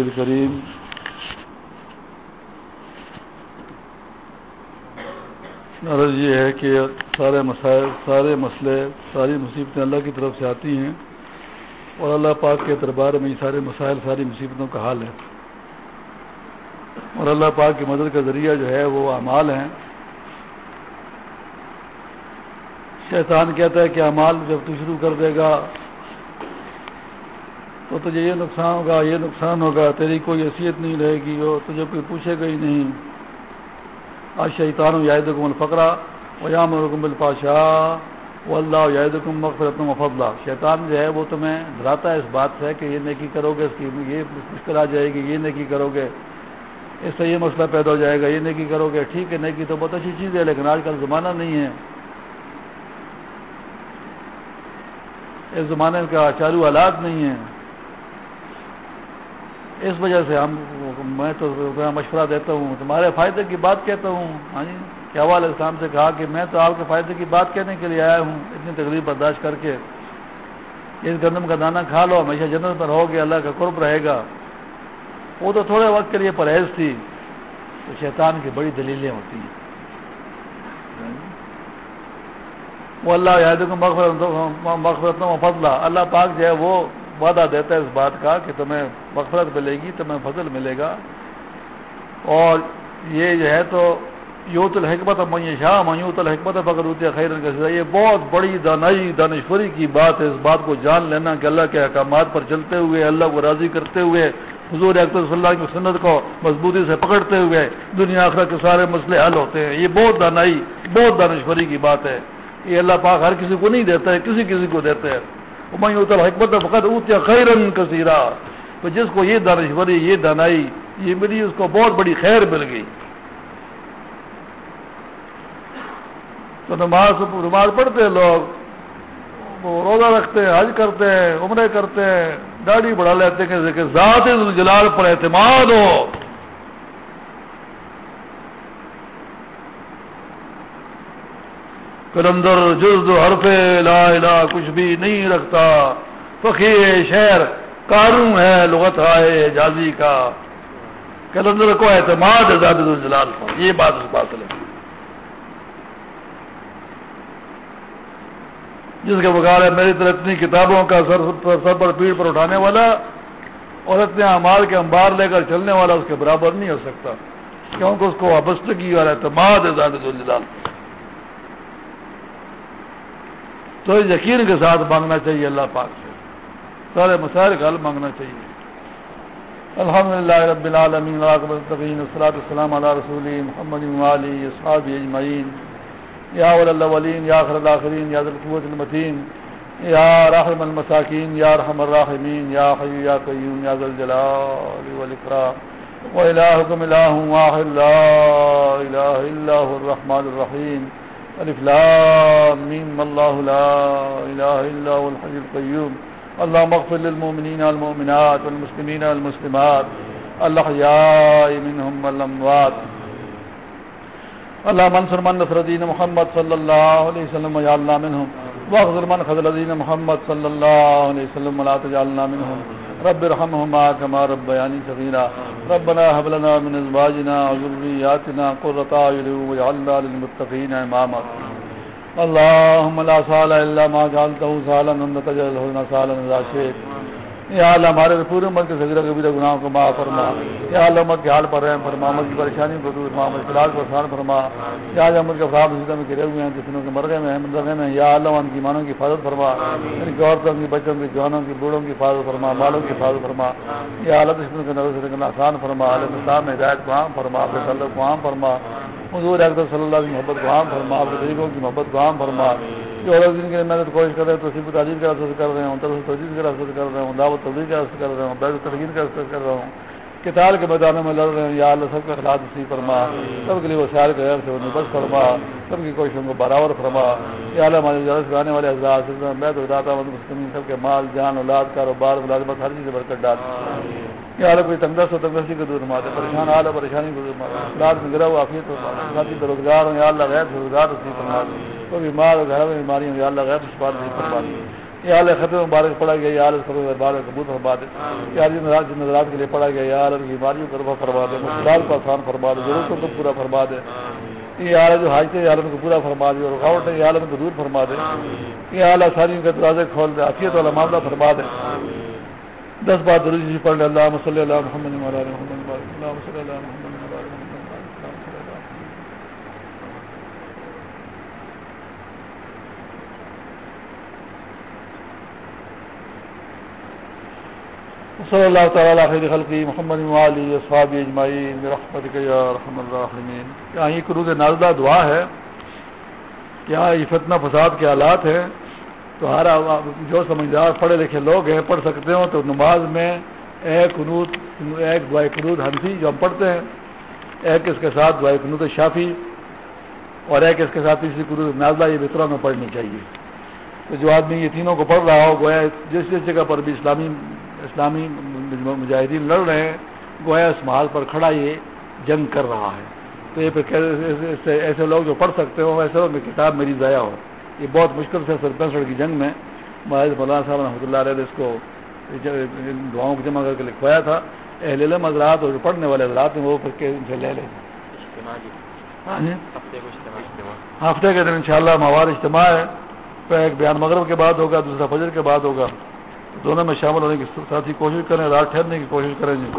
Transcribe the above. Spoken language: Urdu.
رسول الکریم عرض یہ ہے کہ سارے مسائل، سارے مسئلے، ساری مصیبتیں اللہ کی طرف سے آتی ہیں اور اللہ پاک کے دربار میں یہ سارے مسائل، ساری مصیبتوں کا حال ہے۔ اور اللہ پاک کی مدد کا ذریعہ جو ہے وہ اعمال ہیں۔ شیطان کہتا ہے کہ اعمال جب تو شروع کر دے گا تو تجھے یہ نقصان ہوگا، یہ نقصان ہوگا، تیری کوئی حیثیت نہیں رہے گی، وہ تجھے کوئی پوچھے گا ہی نہیں۔ آج شیطان یاد حکم الفقرا ویام رکم الفاشاہ و اللہ یاد حکم مغفرت مفضلہ شیطان جو ہے وہ تمہیں ڈراتا ہے اس بات سے کہ یہ نیکی کرو گے اس کی یہ مشکل آ جائے گی، یہ نیکی کرو گے اس سے یہ مسئلہ پیدا ہو جائے گا، یہ نیکی کرو گے ٹھیک ہے، نیکی تو بہت اچھی چیز ہے، لیکن آج کل زمانہ نہیں ہے۔ اس زمانے کا چالو حالات نہیں ہیں۔ اس وجہ سے ہم میں تو مشورہ دیتا ہوں، تمہارے فائدے کی بات کہتا ہوں۔ ہاں جی؟ کیا اسلام سے کہا کہ میں تو آپ کے فائدے کی بات کہنے کے لیے آیا ہوں، اتنی تکلیف برداشت کر کے۔ اس گندم کا دانہ کھا لو، ہمیشہ جنت پر ہوگی اللہ کا قرب رہے گا۔ وہ تو تھوڑے وقت کے لیے پرہیز تھی۔ تو شیطان کی بڑی دلیلیں ہوتی ہیں۔ ہاں جی؟ وہ اللہ یاد کو مغفرت فضلہ۔ اللہ پاک جو ہے وہ وعدہ دیتا ہے اس بات کا کہ تمہیں مغفرت ملے گی، تمہیں فضل ملے گا۔ اور یہ جو ہے تو یوت الحکمت شاہ میوت الحکمت فکر خیر یہ بہت بڑی دانائی، دانشوری کی بات ہے۔ اس بات کو جان لینا کہ اللہ کے احکامات پر چلتے ہوئے، اللہ کو راضی کرتے ہوئے، حضور اختر صلی اللہ کی سنت کو مضبوطی سے پکڑتے ہوئے دنیا آخر کے سارے مسئلے حل ہوتے ہیں۔ یہ بہت دانائی، بہت دانشوری کی بات ہے۔ یہ اللہ پاک ہر کسی کو نہیں دیتا ہے، کسی کسی کو دیتے ہیں حکمت فقط اوتیا خیرن کثیرہ تو جس کو یہ دانشوری یہ دانائی، یہ ملی، اس کو بہت بڑی خیر مل گئی۔ تو نماز نماز پڑھتے ہیں لوگ، وہ روزہ رکھتے ہیں، حج کرتے ہیں، عمرے کرتے ہیں، داڑھی بڑھا لیتے ہیں کہ ذات جلال پر اعتماد ہو۔ کلندر جلد حرف لا الہ کچھ بھی نہیں رکھتا۔ فقیر شہر کاروں ہے، لغت آئے جازی کا۔ کلندر کو اعتماد ہے الجلال پر یہ بات اس بات ہے۔ جس کا بغیر ہے، میری طرح اتنی کتابوں کا سر سر پر پیڑ پر اٹھانے والا اور اتنے امال کے انبار لے کر چلنے والا اس کے برابر نہیں ہو سکتا۔ کیونکہ اس کو وابستگی اور اعتماد ہے زاد الجلال تو یقین کے ساتھ مانگنا چاہیے، اللہ پاک سے۔ سارے مسائل کا حل مانگنا چاہیے۔ الحمد للہ رب العالمین الصلاۃ السلام علیہ رسول محمد علی اصحاب اجمعین۔ یا الاولین، یا خر الاخرین، یا ذلقوت المتین۔ یا رحم المساکین، یا رحم الراحمین۔ یا حی یا قیوم، یا ذا الجلال والاکرام والہکم الہ واحد، لا الہ الا هو الرحمن الرحیم۔ الف لام میم اللہ لا اله الا هو الحي القيوم. اللهم اغفر للمؤمنين والمؤمنات والمسلمين والمسلمات الاحياء منهم والاموات اللهم انصر من نصر دين محمد صلی اللہ علیہ وسلم یا وجعلنا منهم. واخذر من خذل الذين محمد صلى الله عليه وسلم لا تجعلنا منهم. رب ارحمهما كما ربياني صغيرا. ربنا هب لنا من ازواجنا وذرياتنا قرة اعين واجعلنا للمتقين اماما. اللهم لا سهل الا ما جعلته سهلا وانت تجعل الحزن سهلا اذا شئت. یا اللہ ہمارے پورے ملک کے سگرہ کبیرہ گناہوں کو معاف فرما۔ یا اللہ امت کے حال پر رحم فرما امت کی پریشانی کو دور فرما مشکلات کو آسان فرما۔ یا اللہ امت کے افراد مسجدوں میں گرے ہوئے ہیں جسنوں کے مرغے میں مرغے میں یا اللہ ان کی مانوں کی حفاظت فرما۔ ان کی عورتوں کی بچوں کی جوانوں کی بوڑھوں کی حفاظت فرما مالوں کی حفاظت فرما۔ یا اللہ دشمنوں کے نظر سے نکلنا آسان فرما۔ علیہ السلام میں ہدایت کو عام فرما تعلق کو عام فرما۔ حضور اکبر صلی اللہ کی محبت کو عام فرما اپنے طریقوں کی محبت کو عام فرما۔ جو اور دن کے محنت کوشش کر رہے ہیں تو صرف تعلیم کا رسط کر رہے ہوں، ترس تجدید کا رسط کر رہے ہوں، دعوت تبدیل کا رسط کر رہے ہوں، بیت ترغیر کا رسط کر رہا ہوں۔ کتاب کے میدانوں میں لڑ رہے ہیں، یا اللہ سب کا خلاف نصیب فرما، سب کے لیے وہ سیار کے غیر سے بس فرما، سب کی کوششوں کو برابر فرما۔ یا اللہ ہمارے جلد سے آنے والے حضرات بیت وداتا مسلم سب کے مال، جان، اولاد، کاروبار، ملازمت، ہر چیز سے برکت ڈال۔ یا اللہ کوئی تنگس ہو تنگسی کو دور مارے پریشان حال ہے پریشانی کو دور مارے رات میں گرا ہوا آفیت ہو ساتھی بے روزگار ہوں، یا اللہ غیر سے روزگار نصیب فرما کوئی بیمار ہو گھر میں بیماری ہوں یا اللہ غیر سے شفا نصیب فرما یا علیہ خطر مبارک پڑھا گیا، یا علیہ خطر مبارک قبول فرما دے۔ یا جن نظرات کے لیے پڑھا گیا، یا علیہ بیماریوں کو رفع فرما دے، مشکلات کو آسان فرما دے، ضرورتوں کو پورا فرما دے۔ یہ اعلیٰ جو حاجت ہے عالم کو پورا فرما دے، اور رکاوٹ ہے یہ عالم کو دور فرما دے۔ یہ اعلیٰ ساری کے دروازے کھول دے، عافیت والا معاملہ فرما دے۔ دس بار ضروری پڑھ لے اللہ صلی اللہ محمد محمد اللہ صلی اللہ محمد صلی اللہ تعالیٰ خیر خلقی محمد علی صحابی اجمعین رحمت رحم الرحمین کیا یہ قروض نازدہ دعا ہے؟ کیا یہ فتنہ فساد کے حالات ہیں؟ تو ہر جو سمجھدار پڑھے لکھے لوگ ہیں، پڑھ سکتے ہوں تو نماز میں ایک قنوت ایک دعائے قنوت ہنسی جو ہم پڑھتے ہیں ایک اس کے ساتھ دعائے قنوت شافی اور ایک اس کے ساتھ تیسری قنوت نازلہ یہ بطرہ میں پڑھنی چاہیے۔ تو جو آدمی یہ تینوں کو پڑھ رہا ہو گویا جس جس جگہ پر بھی اسلامی اسلامی مجاہدین لڑ رہے ہیں گویا اس محال پر کھڑا یہ جنگ کر رہا ہے۔ تو یہ پھر ایسے لوگ جو پڑھ سکتے ہو ایسے میں کتاب میری ضائع ہو۔ یہ بہت مشکل سے سر پینسٹھ کی جنگ میں محض مولانا صاحب رحمۃ اللہ علیہ اس کو دعاؤں کو جمع کر کے لکھوایا تھا۔ اہل علم حضرات اور جو پڑھنے والے حضرات ہیں وہ پھر کے ان سے لے لیں۔ ہاں جی۔ ہفتے کے دن انشاءاللہ مواد اجتماع ہے۔ پھر ایک بیان مغرب کے بعد ہوگا دوسرا فجر کے بعد ہوگا۔ دونوں میں شامل ہونے کی ساتھ ہی کوشش کریں رات ٹھہرنے کی کوشش کریں جی۔